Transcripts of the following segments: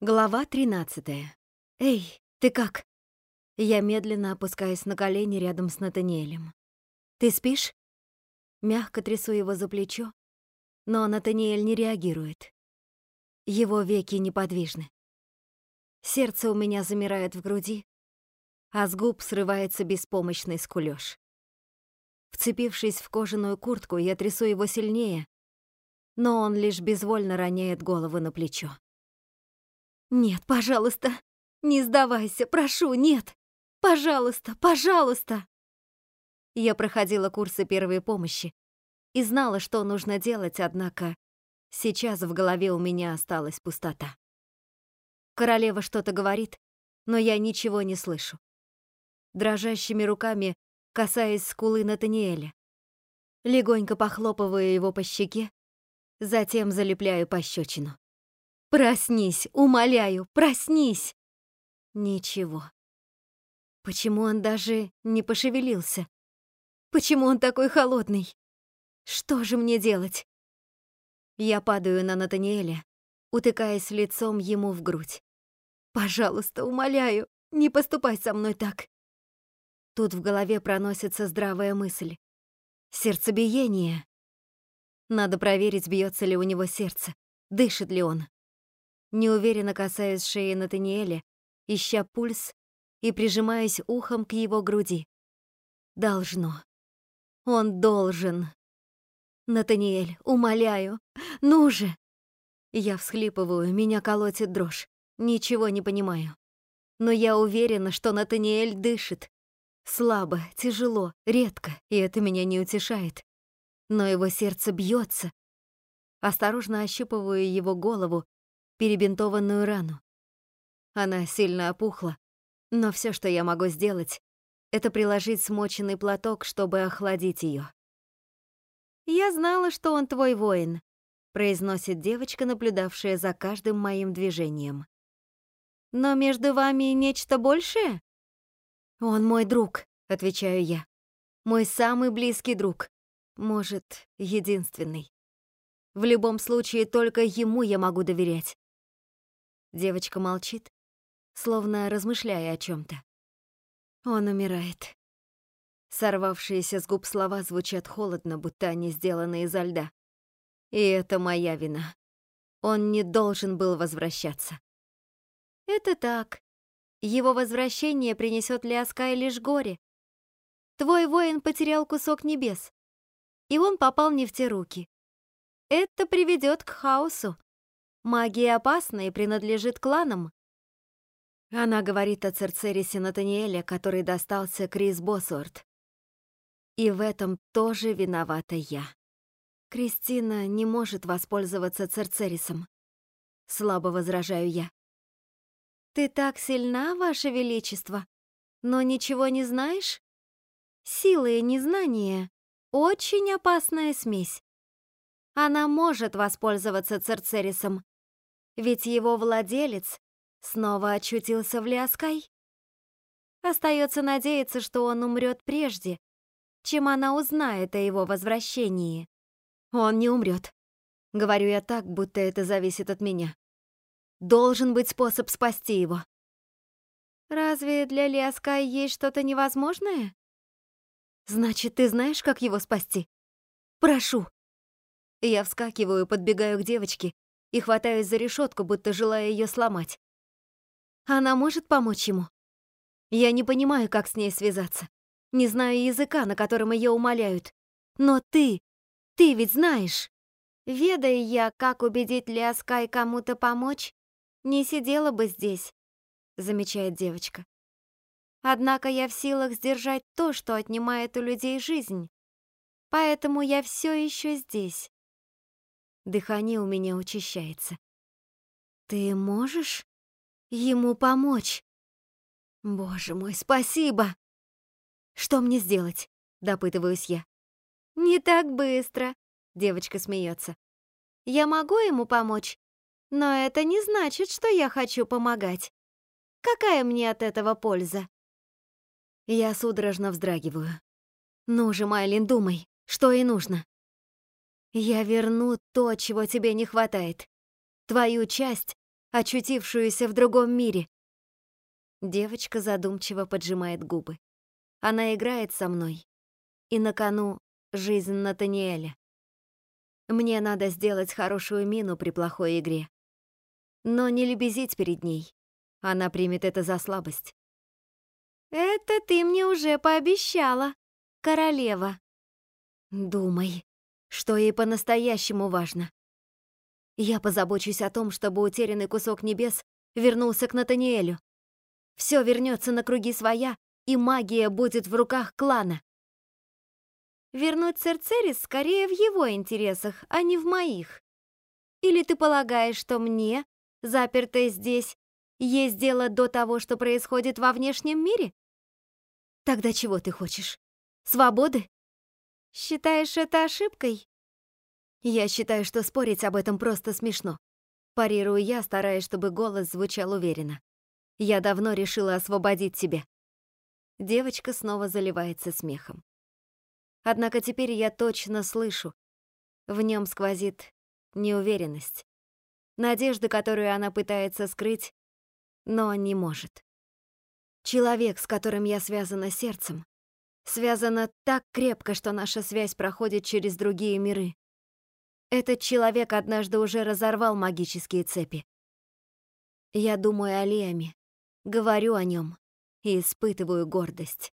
Глава 13. «Эй, ты как?» Я медленно опускаюсь на колени рядом с Натаниэлем. «Ты спишь?» Мягко трясу его за плечо, но Натаниэль не реагирует. Его веки неподвижны. Сердце у меня замирает в груди, а с губ срывается беспомощный скулёж. Вцепившись в кожаную куртку, я трясу его сильнее, но он лишь безвольно роняет голову на плечо. «Нет, пожалуйста, не сдавайся, прошу, нет! Пожалуйста, пожалуйста!» Я проходила курсы первой помощи и знала, что нужно делать, однако сейчас в голове у меня осталась пустота. Королева что-то говорит, но я ничего не слышу. Дрожащими руками касаясь скулы Натаниэля. Легонько похлопываю его по щеке, затем залепляю пощечину. Проснись, умоляю, проснись. Ничего. Почему он даже не пошевелился? Почему он такой холодный? Что же мне делать? Я падаю на Натаниэля, утыкаясь лицом ему в грудь. Пожалуйста, умоляю, не поступай со мной так. Тут в голове проносится здравая мысль. Сердцебиение. Надо проверить, бьется ли у него сердце, дышит ли он неуверенно касаясь шеи Натаниэля, ища пульс и прижимаясь ухом к его груди. Должно. Он должен. Натаниэль, умоляю, ну же! Я всхлипываю, меня колотит дрожь. Ничего не понимаю. Но я уверена, что Натаниэль дышит. Слабо, тяжело, редко, и это меня не утешает. Но его сердце бьется. Осторожно ощупываю его голову перебинтованную рану. Она сильно опухла, но все, что я могу сделать, это приложить смоченный платок, чтобы охладить ее. «Я знала, что он твой воин», — произносит девочка, наблюдавшая за каждым моим движением. «Но между вами нечто большее?» «Он мой друг», — отвечаю я. «Мой самый близкий друг. Может, единственный. В любом случае, только ему я могу доверять. Девочка молчит, словно размышляя о чем то Он умирает. Сорвавшиеся с губ слова звучат холодно, будто они сделаны изо льда. И это моя вина. Он не должен был возвращаться. Это так. Его возвращение принесет Ляскай лишь горе. Твой воин потерял кусок небес, и он попал не в те руки. Это приведет к хаосу, Магия опасна и принадлежит кланам. Она говорит о Церцерисе Натаниэля, который достался Крис Боссуорт. И в этом тоже виновата я. Кристина не может воспользоваться Церцерисом. Слабо возражаю я. Ты так сильна, Ваше Величество, но ничего не знаешь? Сила и незнание — очень опасная смесь. Она может воспользоваться Церцерисом, ведь его владелец снова очутился в Ляскай. Остается надеяться, что он умрет прежде, чем она узнает о его возвращении. Он не умрет. Говорю я так, будто это зависит от меня. Должен быть способ спасти его. Разве для Ляскай есть что-то невозможное? Значит, ты знаешь, как его спасти? Прошу. Я вскакиваю, подбегаю к девочке и хватаюсь за решетку, будто желая ее сломать. Она может помочь ему? Я не понимаю, как с ней связаться. Не знаю языка, на котором ее умоляют. Но ты, ты ведь знаешь. Ведая я, как убедить Ляскай кому-то помочь, не сидела бы здесь, замечает девочка. Однако я в силах сдержать то, что отнимает у людей жизнь. Поэтому я все еще здесь. Дыхание у меня учащается. Ты можешь ему помочь? Боже мой, спасибо! Что мне сделать? Допытываюсь я. Не так быстро, девочка смеется. Я могу ему помочь, но это не значит, что я хочу помогать. Какая мне от этого польза? Я судорожно вздрагиваю. Ну же, Майлин, думай, что и нужно. Я верну то, чего тебе не хватает. Твою часть очутившуюся в другом мире. Девочка задумчиво поджимает губы. Она играет со мной. И на кону жизнь Натаниэля. Мне надо сделать хорошую мину при плохой игре. Но не лебезить перед ней. Она примет это за слабость. «Это ты мне уже пообещала, королева». «Думай, что ей по-настоящему важно. Я позабочусь о том, чтобы утерянный кусок небес вернулся к Натаниэлю. Все вернется на круги своя, и магия будет в руках клана. Вернуть Церцерис скорее в его интересах, а не в моих. Или ты полагаешь, что мне, запертой здесь, есть дело до того, что происходит во внешнем мире? Тогда чего ты хочешь? Свободы? Считаешь это ошибкой? Я считаю, что спорить об этом просто смешно. Парирую я, стараясь, чтобы голос звучал уверенно. Я давно решила освободить тебя. Девочка снова заливается смехом. Однако теперь я точно слышу. В нем сквозит неуверенность. Надежда, которую она пытается скрыть, но не может. Человек, с которым я связана сердцем, связана так крепко, что наша связь проходит через другие миры. Этот человек однажды уже разорвал магические цепи. Я думаю о Лиаме, говорю о нем и испытываю гордость.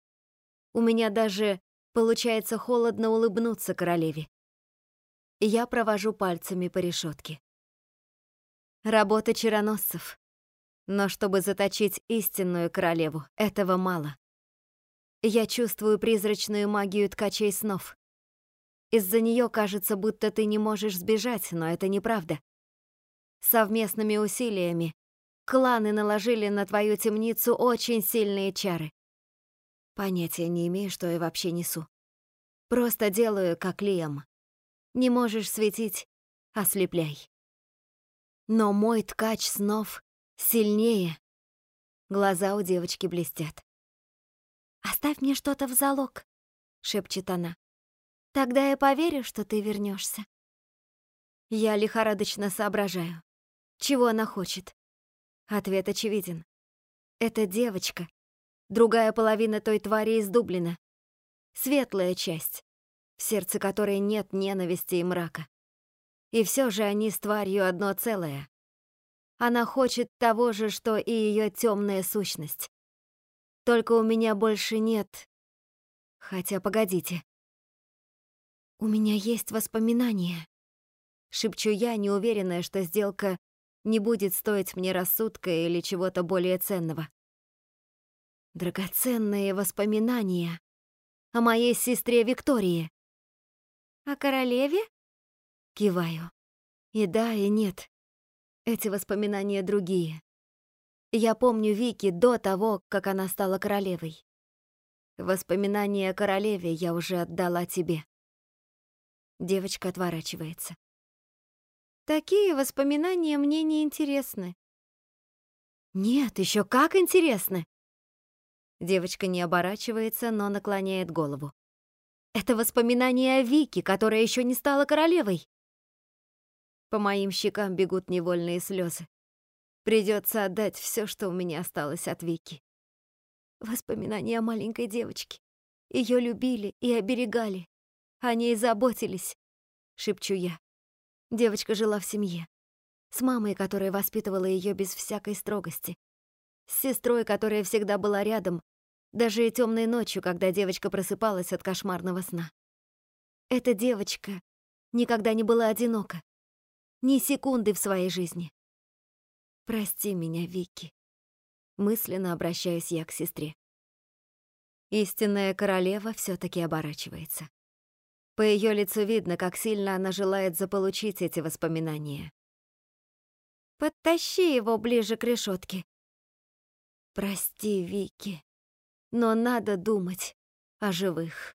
У меня даже получается холодно улыбнуться королеве. Я провожу пальцами по решетке. Работа чароносцев. Но чтобы заточить истинную королеву, этого мало. Я чувствую призрачную магию ткачей снов. Из-за нее кажется, будто ты не можешь сбежать, но это неправда. Совместными усилиями кланы наложили на твою темницу очень сильные чары. Понятия не имею, что я вообще несу. Просто делаю, как Лиам. Не можешь светить — ослепляй. Но мой ткач снов сильнее. Глаза у девочки блестят. «Оставь мне что-то в залог», — шепчет она. Тогда я поверю, что ты вернешься. Я лихорадочно соображаю. Чего она хочет? Ответ очевиден. Это девочка. Другая половина той твари из Дублина. Светлая часть, в сердце которой нет ненависти и мрака. И все же они с тварью одно целое. Она хочет того же, что и ее темная сущность. Только у меня больше нет... Хотя, погодите. «У меня есть воспоминания», — шепчу я, неуверенная, что сделка не будет стоить мне рассудка или чего-то более ценного. Драгоценные воспоминания о моей сестре Виктории. О королеве? Киваю. И да, и нет. Эти воспоминания другие. Я помню Вики до того, как она стала королевой. Воспоминания о королеве я уже отдала тебе. Девочка отворачивается. Такие воспоминания мне не интересны. Нет, еще как интересны. Девочка не оборачивается, но наклоняет голову. Это воспоминания о Вике, которая еще не стала королевой. По моим щекам бегут невольные слезы. Придется отдать все, что у меня осталось от Вики. Воспоминания о маленькой девочке. Ее любили и оберегали. О ней заботились, шепчу я. Девочка жила в семье. С мамой, которая воспитывала ее без всякой строгости. С сестрой, которая всегда была рядом, даже и темной ночью, когда девочка просыпалась от кошмарного сна. Эта девочка никогда не была одинока. Ни секунды в своей жизни. Прости меня, Вики. Мысленно обращаюсь я к сестре. Истинная королева все таки оборачивается. По ее лицу видно, как сильно она желает заполучить эти воспоминания. «Подтащи его ближе к решетке. «Прости, Вики, но надо думать о живых».